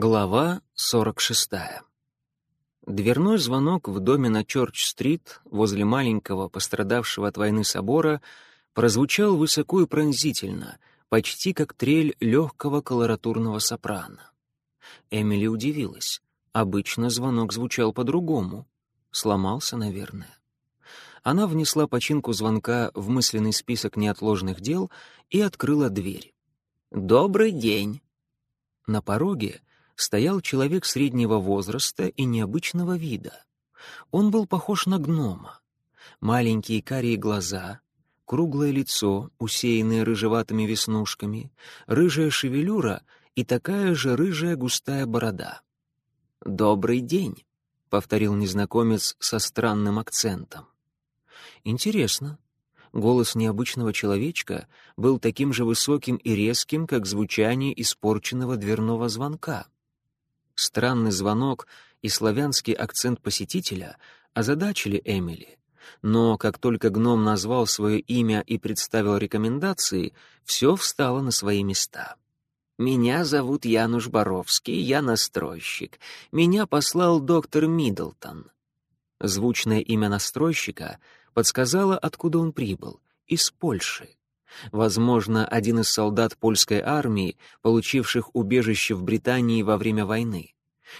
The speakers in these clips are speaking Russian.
Глава 46. Дверной звонок в доме на Чорч-стрит возле маленького пострадавшего от войны собора прозвучал высоко и пронзительно, почти как трель легкого колоратурного сопрано. Эмили удивилась. Обычно звонок звучал по-другому. Сломался, наверное. Она внесла починку звонка в мысленный список неотложных дел и открыла дверь. «Добрый день!» На пороге стоял человек среднего возраста и необычного вида. Он был похож на гнома. Маленькие карие глаза, круглое лицо, усеянное рыжеватыми веснушками, рыжая шевелюра и такая же рыжая густая борода. «Добрый день», — повторил незнакомец со странным акцентом. «Интересно». Голос необычного человечка был таким же высоким и резким, как звучание испорченного дверного звонка. Странный звонок и славянский акцент посетителя озадачили Эмили. Но как только гном назвал свое имя и представил рекомендации, все встало на свои места. «Меня зовут Януш Боровский, я настройщик. Меня послал доктор Миддлтон». Звучное имя настройщика подсказало, откуда он прибыл — из Польши. Возможно, один из солдат польской армии, получивших убежище в Британии во время войны.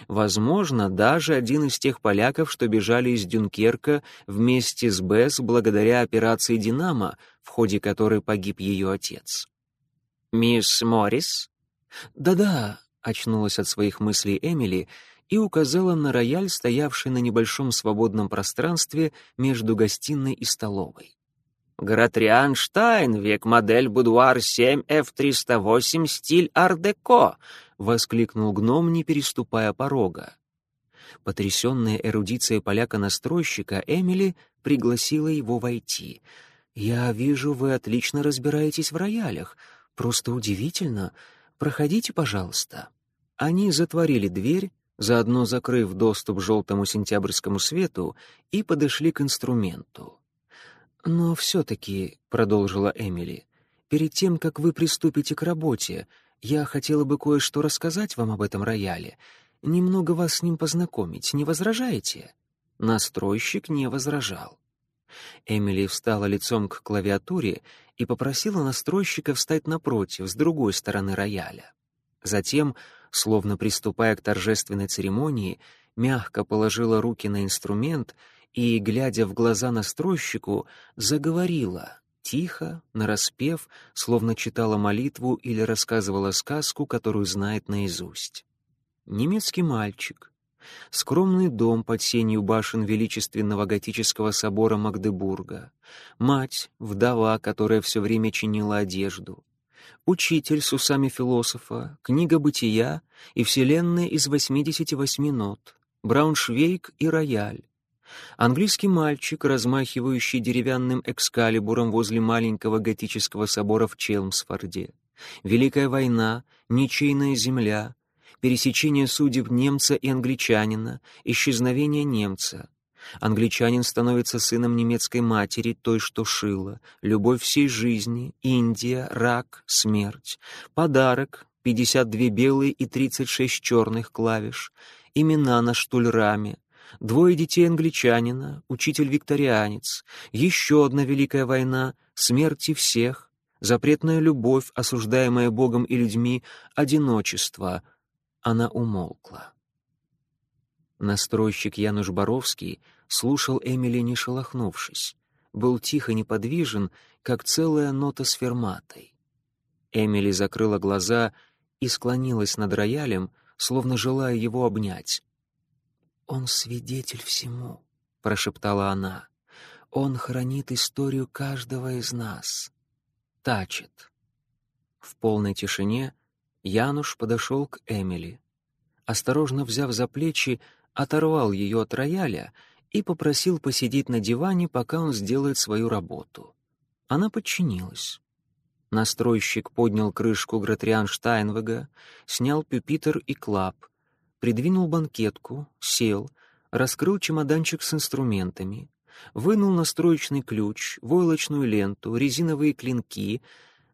Возможно, даже один из тех поляков, что бежали из Дюнкерка вместе с Бесс благодаря операции «Динамо», в ходе которой погиб ее отец. «Мисс Моррис?» «Да-да», — очнулась от своих мыслей Эмили и указала на рояль, стоявший на небольшом свободном пространстве между гостиной и столовой. Гратриан Штайн, век модель Будуар 7 F308, стиль ар-деко, воскликнул гном, не переступая порога. Потрясенная эрудицией поляка-настройщика, Эмили пригласила его войти. «Я вижу, вы отлично разбираетесь в роялях. Просто удивительно. Проходите, пожалуйста». Они затворили дверь, заодно закрыв доступ желтому сентябрьскому свету, и подошли к инструменту. «Но все-таки», — продолжила Эмили, — «перед тем, как вы приступите к работе, я хотела бы кое-что рассказать вам об этом рояле, немного вас с ним познакомить, не возражаете?» Настройщик не возражал. Эмили встала лицом к клавиатуре и попросила настройщика встать напротив, с другой стороны рояля. Затем, словно приступая к торжественной церемонии, мягко положила руки на инструмент и, глядя в глаза настройщику, заговорила, тихо, нараспев, словно читала молитву или рассказывала сказку, которую знает наизусть. Немецкий мальчик, скромный дом под сенью башен величественного готического собора Магдебурга, мать, вдова, которая все время чинила одежду, учитель с усами философа, книга бытия и вселенная из 88 нот, Брауншвейг и рояль, Английский мальчик, размахивающий деревянным экскалибуром возле маленького готического собора в Челмсфорде. Великая война, ничейная земля, пересечение судеб немца и англичанина, исчезновение немца. Англичанин становится сыном немецкой матери, той, что шила, любовь всей жизни, Индия, рак, смерть, подарок, 52 белые и 36 черных клавиш, имена на штульраме, двое детей англичанина, учитель-викторианец, еще одна великая война, смерти всех, запретная любовь, осуждаемая Богом и людьми, одиночество. Она умолкла. Настройщик Януш Боровский слушал Эмили, не шелохнувшись. Был тихо неподвижен, как целая нота с ферматой. Эмили закрыла глаза и склонилась над роялем, словно желая его обнять. «Он свидетель всему», — прошептала она. «Он хранит историю каждого из нас. Тачет». В полной тишине Януш подошел к Эмили. Осторожно взяв за плечи, оторвал ее от рояля и попросил посидеть на диване, пока он сделает свою работу. Она подчинилась. Настройщик поднял крышку Гратриан Штайнвега, снял пюпитер и клап, придвинул банкетку, сел, раскрыл чемоданчик с инструментами, вынул настроечный ключ, войлочную ленту, резиновые клинки,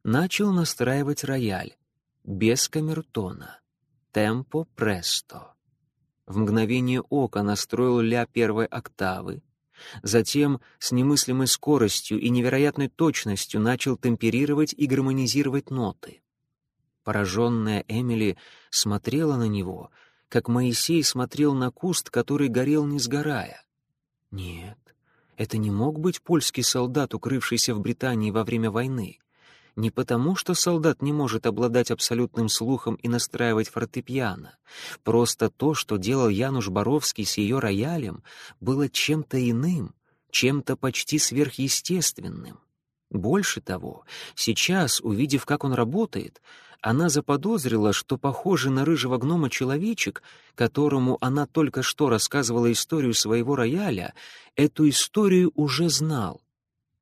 начал настраивать рояль. Без камертона. темпо престо. В мгновение ока настроил ля первой октавы, затем с немыслимой скоростью и невероятной точностью начал темперировать и гармонизировать ноты. Пораженная Эмили смотрела на него, как Моисей смотрел на куст, который горел не сгорая. Нет, это не мог быть польский солдат, укрывшийся в Британии во время войны. Не потому, что солдат не может обладать абсолютным слухом и настраивать фортепиано. Просто то, что делал Януш Боровский с ее роялем, было чем-то иным, чем-то почти сверхъестественным. Больше того, сейчас, увидев, как он работает, она заподозрила, что похожий на рыжего гнома человечек, которому она только что рассказывала историю своего рояля, эту историю уже знал.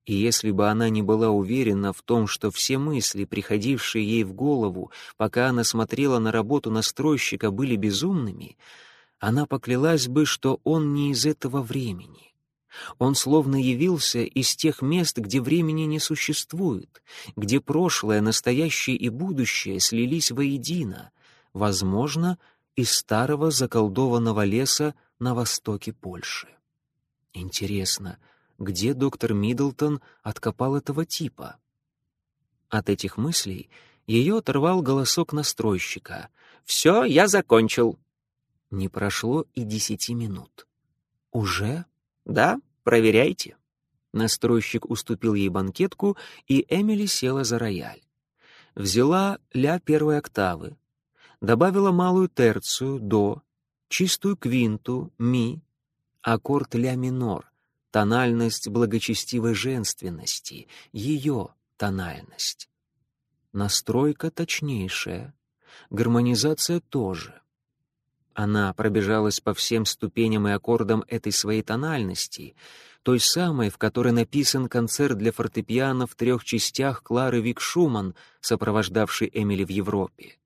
И если бы она не была уверена в том, что все мысли, приходившие ей в голову, пока она смотрела на работу настройщика, были безумными, она поклялась бы, что он не из этого времени. Он словно явился из тех мест, где времени не существует, где прошлое, настоящее и будущее слились воедино, возможно, из старого заколдованного леса на востоке Польши. Интересно, — где доктор Миддлтон откопал этого типа. От этих мыслей ее оторвал голосок настройщика. «Все, я закончил». Не прошло и десяти минут. «Уже?» «Да, проверяйте». Настройщик уступил ей банкетку, и Эмили села за рояль. Взяла ля первой октавы, добавила малую терцию, до, чистую квинту, ми, аккорд ля минор, тональность благочестивой женственности, ее тональность. Настройка точнейшая, гармонизация тоже. Она пробежалась по всем ступеням и аккордам этой своей тональности, той самой, в которой написан концерт для фортепиано в трех частях Клары Вик Шуман, сопровождавший Эмили в Европе.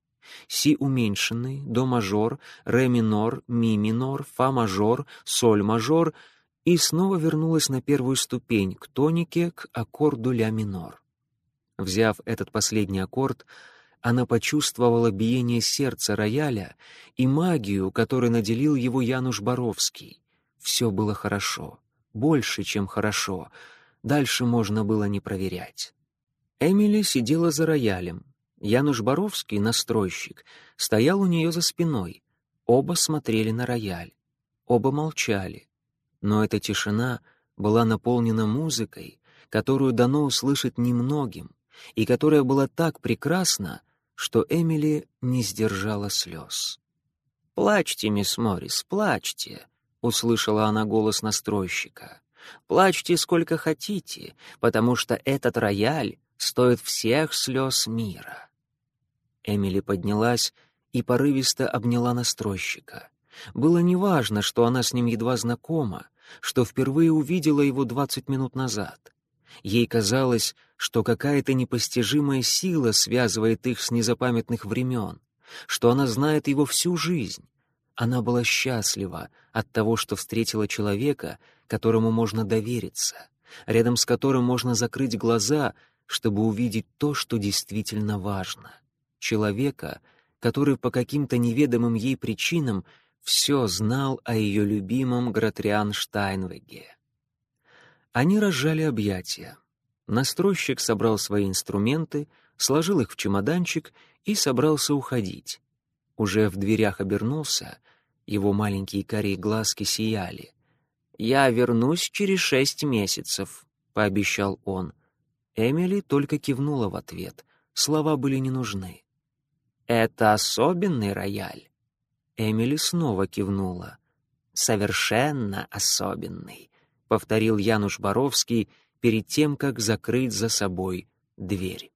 Си уменьшенный, до мажор, ре минор, ми минор, фа мажор, соль мажор — и снова вернулась на первую ступень, к тонике, к аккорду ля минор. Взяв этот последний аккорд, она почувствовала биение сердца рояля и магию, которой наделил его Януш Боровский. Все было хорошо, больше, чем хорошо. Дальше можно было не проверять. Эмили сидела за роялем. Януш Боровский, настройщик, стоял у нее за спиной. Оба смотрели на рояль. Оба молчали но эта тишина была наполнена музыкой, которую дано услышать немногим, и которая была так прекрасна, что Эмили не сдержала слез. «Плачьте, мисс Моррис, плачьте», — услышала она голос настройщика. «Плачьте сколько хотите, потому что этот рояль стоит всех слез мира». Эмили поднялась и порывисто обняла настройщика. Было неважно, что она с ним едва знакома, что впервые увидела его двадцать минут назад. Ей казалось, что какая-то непостижимая сила связывает их с незапамятных времен, что она знает его всю жизнь. Она была счастлива от того, что встретила человека, которому можно довериться, рядом с которым можно закрыть глаза, чтобы увидеть то, что действительно важно. Человека, который по каким-то неведомым ей причинам все знал о ее любимом Гратриан Штайнвеге. Они разжали объятия. Настройщик собрал свои инструменты, сложил их в чемоданчик и собрался уходить. Уже в дверях обернулся, его маленькие карие глазки сияли. «Я вернусь через шесть месяцев», — пообещал он. Эмили только кивнула в ответ, слова были не нужны. «Это особенный рояль. Эмили снова кивнула. «Совершенно особенный», — повторил Януш Боровский перед тем, как закрыть за собой дверь.